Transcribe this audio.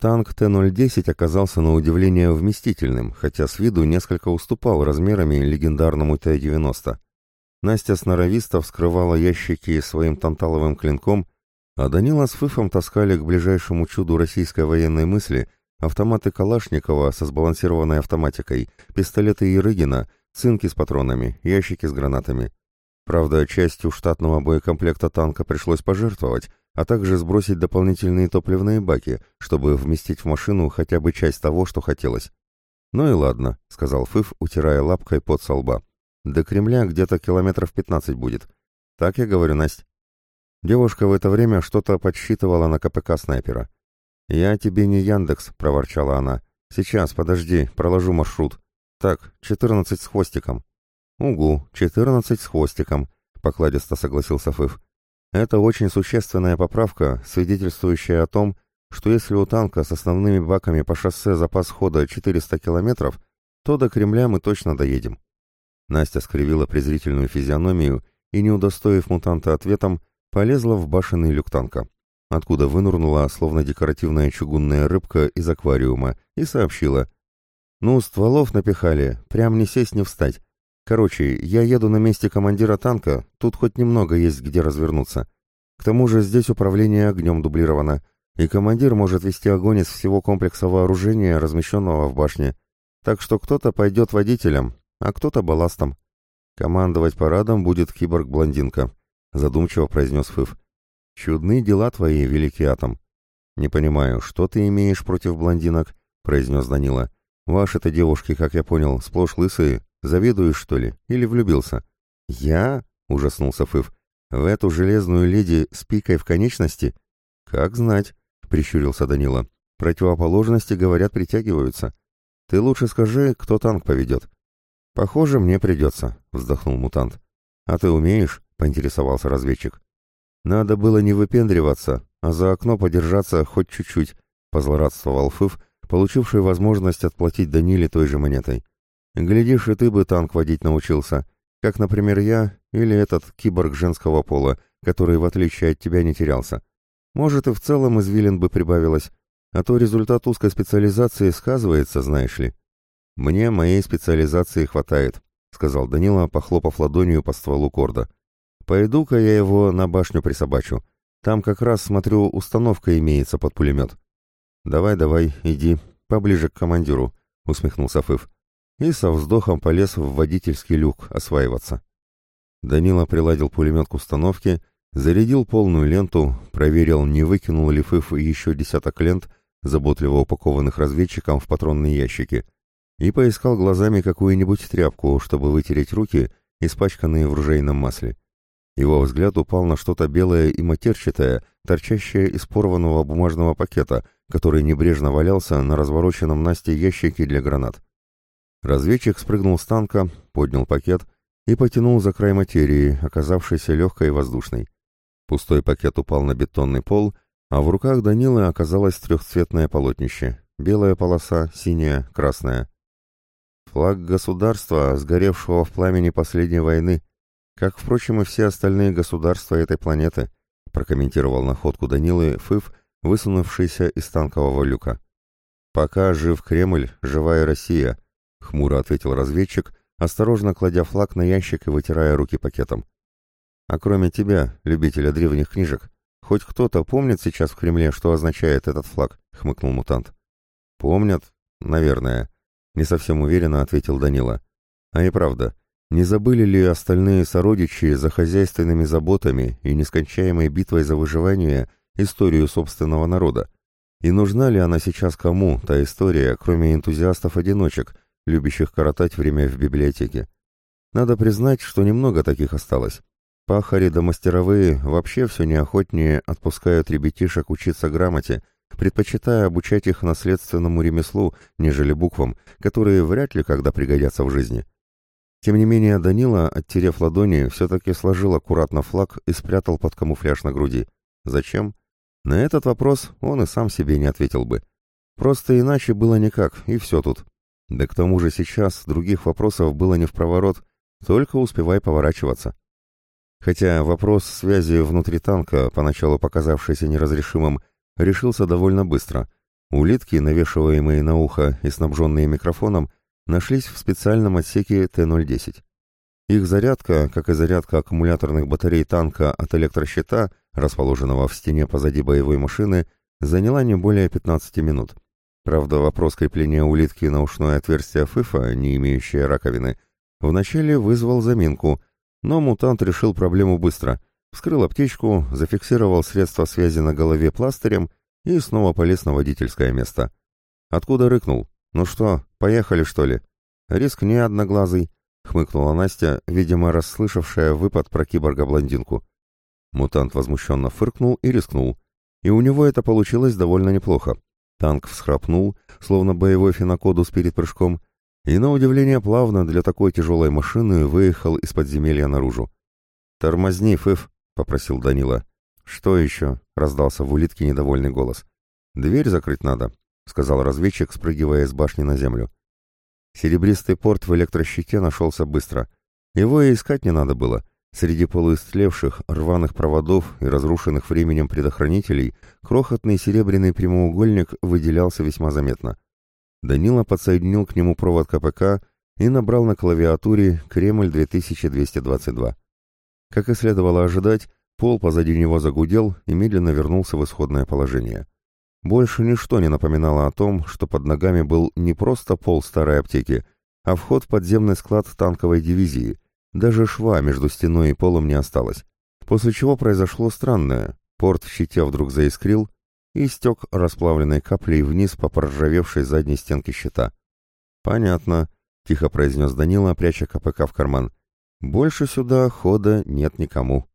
Танк Т-010 оказался на удивление вместительным, хотя с виду несколько уступал размерами легендарному Т-90. Настя сноровисто вскрывала ящики своим танталовым клинком, а Данила с Фыфом таскали к ближайшему чуду российской военной мысли автоматы Калашникова со сбалансированной автоматикой, пистолеты Ерыгина, цинки с патронами, ящики с гранатами. Правда, частью штатного боекомплекта танка пришлось пожертвовать, а также сбросить дополнительные топливные баки, чтобы вместить в машину хотя бы часть того, что хотелось. «Ну и ладно», — сказал Фыф, утирая лапкой под со лба. «До Кремля где-то километров пятнадцать будет. Так я говорю, Настя». Девушка в это время что-то подсчитывала на КПК снайпера. «Я тебе не Яндекс», — проворчала она. «Сейчас, подожди, проложу маршрут. Так, четырнадцать с хвостиком». «Угу, четырнадцать с хвостиком», — покладисто согласился Фыф. «Это очень существенная поправка, свидетельствующая о том, что если у танка с основными баками по шоссе запас хода 400 километров, то до Кремля мы точно доедем». Настя скривила презрительную физиономию и, не удостоив мутанта ответом, полезла в башенный люк танка откуда вынурнула, словно декоративная чугунная рыбка из аквариума, и сообщила. «Ну, стволов напихали, прям не сесть, не встать. Короче, я еду на месте командира танка, тут хоть немного есть где развернуться. К тому же здесь управление огнем дублировано, и командир может вести огонь из всего комплекса вооружения, размещенного в башне. Так что кто-то пойдет водителем, а кто-то балластом. Командовать парадом будет киборг-блондинка», — задумчиво произнес Фыф. «Чудны дела твои, великий атом». «Не понимаю, что ты имеешь против блондинок?» — произнес Данила. «Ваши-то девушки, как я понял, сплошь лысые. Завидуешь, что ли? Или влюбился?» «Я?» — ужаснулся Фыв. «В эту железную леди с пикой в конечности?» «Как знать», — прищурился Данила. «Противоположности, говорят, притягиваются. Ты лучше скажи, кто танк поведет». «Похоже, мне придется», — вздохнул мутант. «А ты умеешь?» — поинтересовался разведчик. Надо было не выпендриваться, а за окно подержаться хоть чуть-чуть, позлорадствовал Фыв, получивший возможность отплатить Даниле той же монетой. Глядишь, и ты бы танк водить научился, как, например, я или этот киборг женского пола, который, в отличие от тебя, не терялся. Может, и в целом извилин бы прибавилось, а то результат узкой специализации сказывается, знаешь ли. Мне моей специализации хватает, сказал Данила, похлопав ладонью по стволу корда. Пойду-ка я его на башню присобачу. Там как раз, смотрю, установка имеется под пулемет. Давай-давай, иди, поближе к командиру, усмехнулся Фыв. И со вздохом полез в водительский люк осваиваться. Данила приладил пулемет к установке, зарядил полную ленту, проверил, не выкинул ли Фыв еще десяток лент, заботливо упакованных разведчиком в патронные ящики, и поискал глазами какую-нибудь тряпку, чтобы вытереть руки, испачканные в ружейном масле. Его взгляд упал на что-то белое и матерчатое, торчащее из порванного бумажного пакета, который небрежно валялся на развороченном Насте ящике для гранат. Разведчик спрыгнул с танка, поднял пакет и потянул за край материи, оказавшейся легкой и воздушной. Пустой пакет упал на бетонный пол, а в руках Данилы оказалось трехцветное полотнище. Белая полоса, синяя, красная. Флаг государства, сгоревшего в пламени последней войны, как, впрочем, и все остальные государства этой планеты, прокомментировал находку Данилы Фыв, высунувшийся из танкового люка. «Пока жив Кремль, живая Россия», — хмуро ответил разведчик, осторожно кладя флаг на ящик и вытирая руки пакетом. «А кроме тебя, любителя древних книжек, хоть кто-то помнит сейчас в Кремле, что означает этот флаг?» — хмыкнул мутант. «Помнят? Наверное», — не совсем уверенно ответил Данила. «А и правда, не забыли ли остальные сородичи за хозяйственными заботами и нескончаемой битвой за выживание историю собственного народа? И нужна ли она сейчас кому, та история, кроме энтузиастов-одиночек, любящих коротать время в библиотеке? Надо признать, что немного таких осталось. Пахари да мастеровые вообще все неохотнее отпускают ребятишек учиться грамоте, предпочитая обучать их наследственному ремеслу, нежели буквам, которые вряд ли когда пригодятся в жизни. Тем не менее, Данила, оттерев ладони, все-таки сложил аккуратно флаг и спрятал под камуфляж на груди. Зачем? На этот вопрос он и сам себе не ответил бы. Просто иначе было никак, и все тут. Да к тому же сейчас других вопросов было не в проворот, только успевай поворачиваться. Хотя вопрос связи внутри танка, поначалу показавшийся неразрешимым, решился довольно быстро, Улитки, навешиваемые на ухо и снабженные микрофоном, нашлись в специальном отсеке Т-010. Их зарядка, как и зарядка аккумуляторных батарей танка от электрощита, расположенного в стене позади боевой машины, заняла не более 15 минут. Правда, вопрос крепления улитки на ушное отверстие ФИФа, не имеющее раковины, вначале вызвал заминку, но мутант решил проблему быстро. Вскрыл аптечку, зафиксировал средство связи на голове пластырем и снова полез на водительское место. Откуда рыкнул? «Ну что, поехали, что ли?» «Рискни, одноглазый», — хмыкнула Настя, видимо, расслышавшая выпад про киборга-блондинку. Мутант возмущенно фыркнул и рискнул. И у него это получилось довольно неплохо. Танк всхрапнул, словно боевой фенокодус перед прыжком, и, на удивление, плавно для такой тяжелой машины выехал из подземелья наружу. «Тормозни, Фыф», — попросил Данила. «Что еще?» — раздался в улитке недовольный голос. «Дверь закрыть надо», — сказал разведчик, спрыгивая с башни на землю. Серебристый порт в электрощите нашелся быстро. Его и искать не надо было. Среди полуистлевших, рваных проводов и разрушенных временем предохранителей крохотный серебряный прямоугольник выделялся весьма заметно. Данила подсоединил к нему провод КПК и набрал на клавиатуре «Кремль 2222». Как и следовало ожидать, пол позади него загудел и медленно вернулся в исходное положение. Больше ничто не напоминало о том, что под ногами был не просто пол старой аптеки, а вход в подземный склад танковой дивизии. Даже шва между стеной и полом не осталось. После чего произошло странное. Порт в щите вдруг заискрил и стек расплавленной каплей вниз по проржавевшей задней стенке щита. «Понятно», — тихо произнес Данила, пряча КПК в карман. «Больше сюда хода нет никому».